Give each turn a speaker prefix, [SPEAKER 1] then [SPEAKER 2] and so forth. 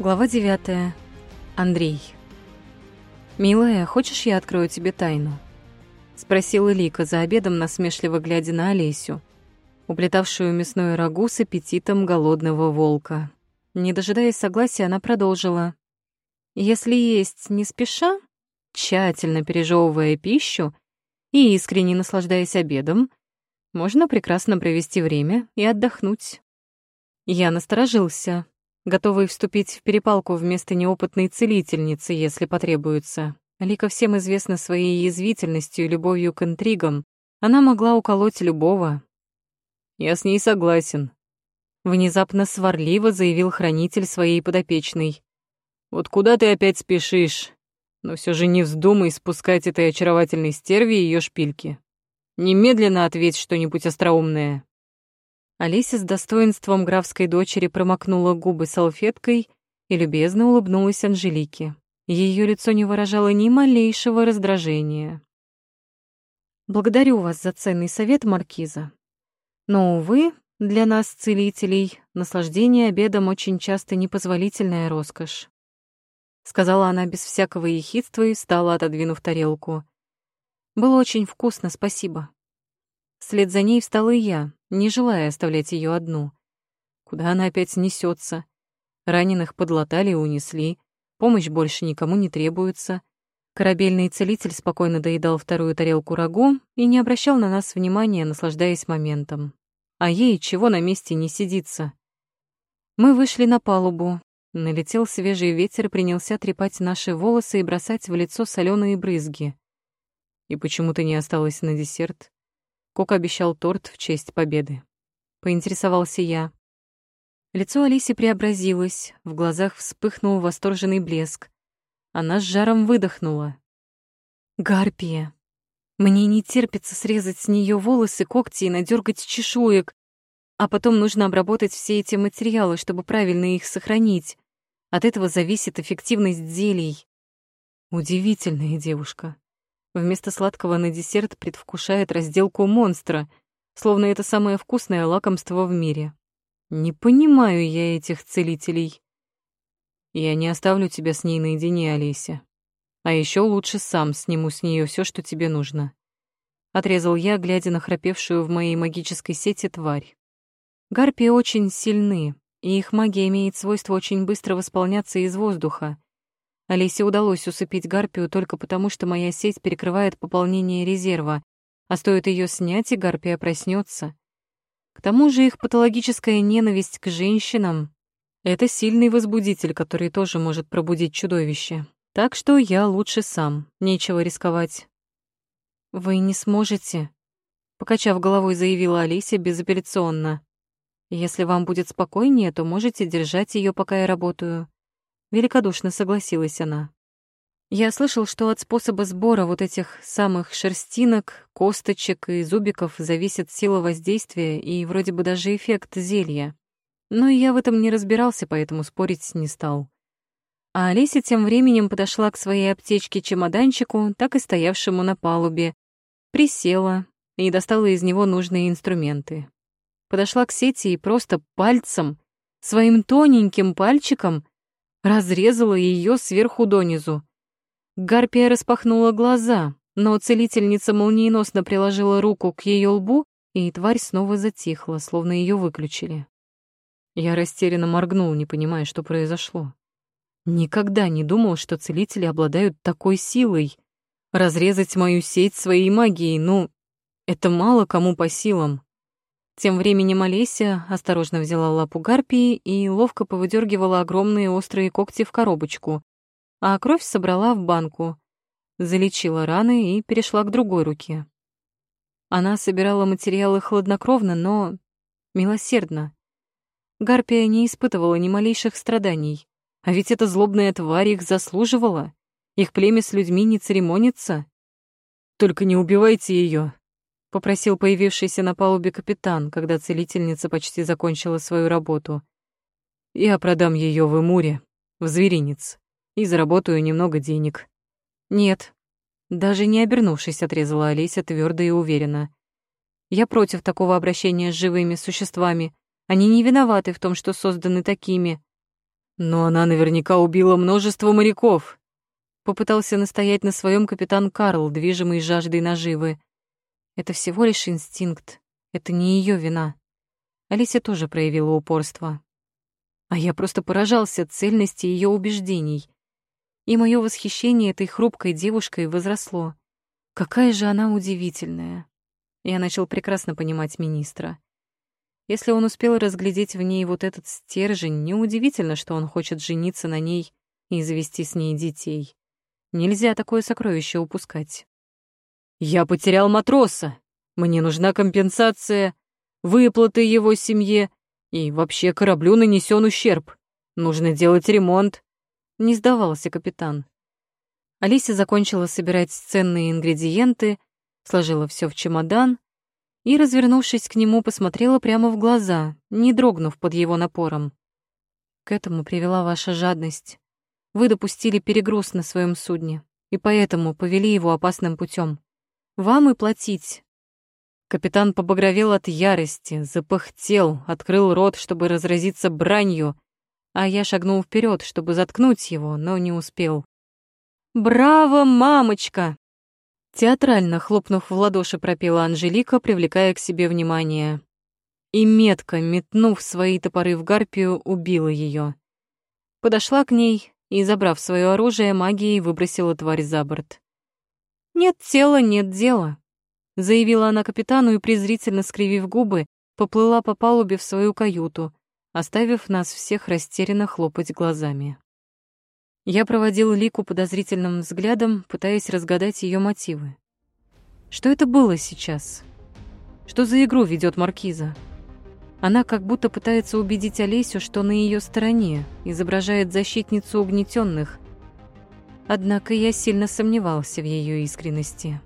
[SPEAKER 1] Глава 9. Андрей. «Милая, хочешь, я открою тебе тайну?» — спросила Лика за обедом, насмешливо глядя на Олесю, уплетавшую мясное рагу с аппетитом голодного волка. Не дожидаясь согласия, она продолжила. «Если есть не спеша, тщательно пережевывая пищу и искренне наслаждаясь обедом, можно прекрасно провести время и отдохнуть». Я насторожился, готовый вступить в перепалку вместо неопытной целительницы, если потребуется. Лика всем известна своей язвительностью и любовью к интригам. Она могла уколоть любого. «Я с ней согласен», — внезапно сварливо заявил хранитель своей подопечной. «Вот куда ты опять спешишь? Но все же не вздумай спускать этой очаровательной стерве ее шпильки. Немедленно ответь что-нибудь остроумное». Олеся с достоинством графской дочери промокнула губы салфеткой и любезно улыбнулась Анжелике. Ее лицо не выражало ни малейшего раздражения. «Благодарю вас за ценный совет, Маркиза. Но, увы, для нас, целителей, наслаждение обедом очень часто непозволительная роскошь», сказала она без всякого ехидства и встала, отодвинув тарелку. «Было очень вкусно, спасибо». Вслед за ней встала и я, не желая оставлять ее одну. Куда она опять несется? Раненых подлатали и унесли, помощь больше никому не требуется. Корабельный целитель спокойно доедал вторую тарелку рагу и не обращал на нас внимания, наслаждаясь моментом. А ей чего на месте не сидится? Мы вышли на палубу. Налетел свежий ветер и принялся трепать наши волосы и бросать в лицо соленые брызги. И почему ты не осталась на десерт? Кок обещал торт в честь победы. Поинтересовался я. Лицо Алиси преобразилось, в глазах вспыхнул восторженный блеск. Она с жаром выдохнула. «Гарпия! Мне не терпится срезать с нее волосы, когти и надергать чешуек, а потом нужно обработать все эти материалы, чтобы правильно их сохранить. От этого зависит эффективность зелий. Удивительная девушка. Вместо сладкого на десерт предвкушает разделку монстра, словно это самое вкусное лакомство в мире. Не понимаю я этих целителей. Я не оставлю тебя с ней наедине, Олеся. А еще лучше сам сниму с нее все, что тебе нужно. Отрезал я, глядя на храпевшую в моей магической сети тварь. Гарпии очень сильны, и их магия имеет свойство очень быстро восполняться из воздуха. Алисе удалось усыпить гарпию только потому, что моя сеть перекрывает пополнение резерва, а стоит ее снять, и гарпия проснется. К тому же их патологическая ненависть к женщинам — это сильный возбудитель, который тоже может пробудить чудовище. Так что я лучше сам, нечего рисковать. «Вы не сможете», — покачав головой, заявила Алисия безапелляционно. «Если вам будет спокойнее, то можете держать ее, пока я работаю. Великодушно согласилась она. Я слышал, что от способа сбора вот этих самых шерстинок, косточек и зубиков зависит сила воздействия и вроде бы даже эффект зелья. Но я в этом не разбирался, поэтому спорить не стал. А Олеся тем временем подошла к своей аптечке-чемоданчику, так и стоявшему на палубе, присела и достала из него нужные инструменты. Подошла к сети и просто пальцем, своим тоненьким пальчиком, разрезала ее сверху донизу. Гарпия распахнула глаза, но целительница молниеносно приложила руку к ее лбу, и тварь снова затихла, словно ее выключили. Я растерянно моргнул, не понимая, что произошло. Никогда не думал, что целители обладают такой силой. Разрезать мою сеть своей магией, ну, это мало кому по силам. Тем временем Олеся осторожно взяла лапу гарпии и ловко повыдергивала огромные острые когти в коробочку, а кровь собрала в банку, залечила раны и перешла к другой руке. Она собирала материалы хладнокровно, но милосердно. Гарпия не испытывала ни малейших страданий, а ведь эта злобная тварь их заслуживала. Их племя с людьми не церемонится. «Только не убивайте ее, — попросил появившийся на палубе капитан, когда целительница почти закончила свою работу. «Я продам ее в Эмуре, в зверинец, и заработаю немного денег». «Нет», — даже не обернувшись, отрезала Олеся твердо и уверенно. «Я против такого обращения с живыми существами. Они не виноваты в том, что созданы такими». Но она наверняка убила множество моряков. Попытался настоять на своем капитан Карл, движимый жаждой наживы. Это всего лишь инстинкт. Это не ее вина. Алисия тоже проявила упорство. А я просто поражался цельности ее убеждений. И мое восхищение этой хрупкой девушкой возросло. Какая же она удивительная. Я начал прекрасно понимать министра. Если он успел разглядеть в ней вот этот стержень, неудивительно, что он хочет жениться на ней и завести с ней детей. Нельзя такое сокровище упускать. «Я потерял матроса. Мне нужна компенсация, выплаты его семье, и вообще кораблю нанесен ущерб. Нужно делать ремонт», — не сдавался капитан. Алиса закончила собирать ценные ингредиенты, сложила все в чемодан и, развернувшись к нему, посмотрела прямо в глаза, не дрогнув под его напором. К этому привела ваша жадность. Вы допустили перегруз на своем судне, и поэтому повели его опасным путем. Вам и платить. Капитан побагровел от ярости, запыхтел, открыл рот, чтобы разразиться бранью, а я шагнул вперед, чтобы заткнуть его, но не успел. «Браво, мамочка!» Театрально хлопнув в ладоши, пропела Анжелика, привлекая к себе внимание. И метко, метнув свои топоры в гарпию, убила ее. Подошла к ней и, забрав свое оружие, магией выбросила тварь за борт. «Нет тела, нет дела», — заявила она капитану и, презрительно скривив губы, поплыла по палубе в свою каюту, оставив нас всех растерянно хлопать глазами. Я проводил Лику подозрительным взглядом, пытаясь разгадать ее мотивы. Что это было сейчас? Что за игру ведет Маркиза? Она как будто пытается убедить Олесю, что на ее стороне, изображает защитницу угнетенных. Однако я сильно сомневался в ее искренности.